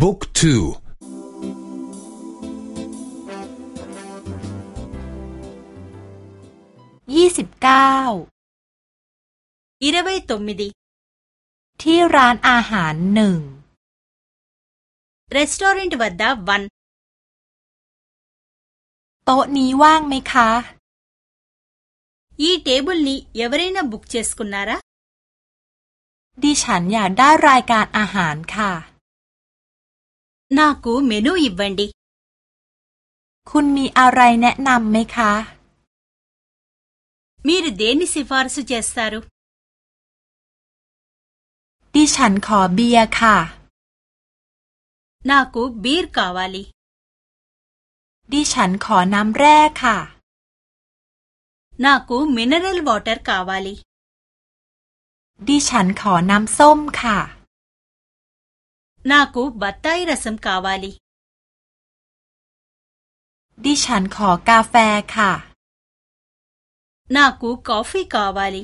บุ๊กทู ยี่สิบเก้าอิรเวตมิดี ที่ร้านอาหารหนึ่งรีสตอรันต์วัดดาวัน โต๊ะนี้ว่างไหมคะยี่เทเบิลนี้เยาวรีนบุกเชสกุนาระดิฉันอยากได้รายการอาหารค่ะนากูเมนูอิบันดีคุณมีอะไรแนะนำไหมคะมีรเดนิสิฟาร์สุเจสซารุดิฉันขอเบียร์ค่ะนากูเบียร์กาวาลีดิฉันขอน้ำแร่ค่ะนากูมินเนอรัลวอเตอร์กาวาลีดิฉันขอน้ำส้มค่ะ నాకు బ త ్ త ాรి రసం క า వ ా ల ిดิฉันขอกาแฟค่ะ นากูกาแฟกาวาลี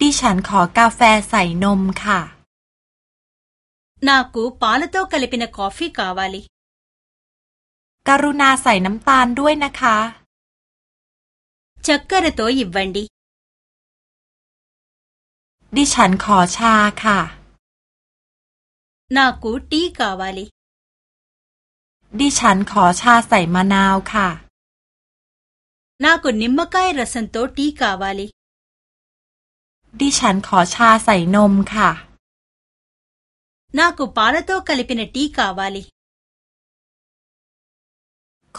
ดิฉันขอกาแฟใส่นมค่ะ นากูปาลโตกาลปินากาแฟกาวาลีกรุณาใส่น้ำตาลด้วยนะคะชักกระโตยิบวันดีดิฉันขอชาค่ะนากูทีกาวาลีดิฉันขอชาใส่มะนาวค่ะ นากูนิมมะกายรสันโตทีกาวาลีดิฉันขอชาใส่นมค่ะ นากูปาลโตกะลิปินทีกาวาลี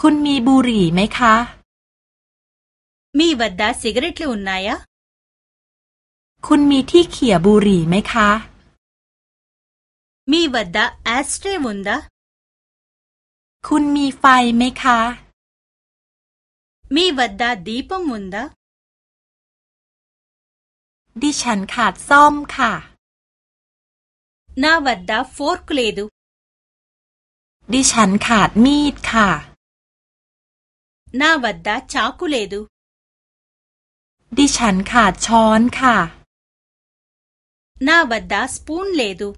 คุณมีบุหรี่ไหมคะ มีวัดดาสิกเรตเลอุนนายะคุณมีที่เขี่ยบุหรี่ไหมคะมีวัดดา แอสเตรุนดาคุณมีไฟไหมคะ มีวัดดาดีปมุนดาดิฉันขาดซ่อมค่ะนาวัดดาฟอร์คเลดูดิฉันขาดมีดค่ะ นาวัดดาช้ากุเลดูดิฉันขาดช้อนค่ะ นาวัดดาสปูนเลดู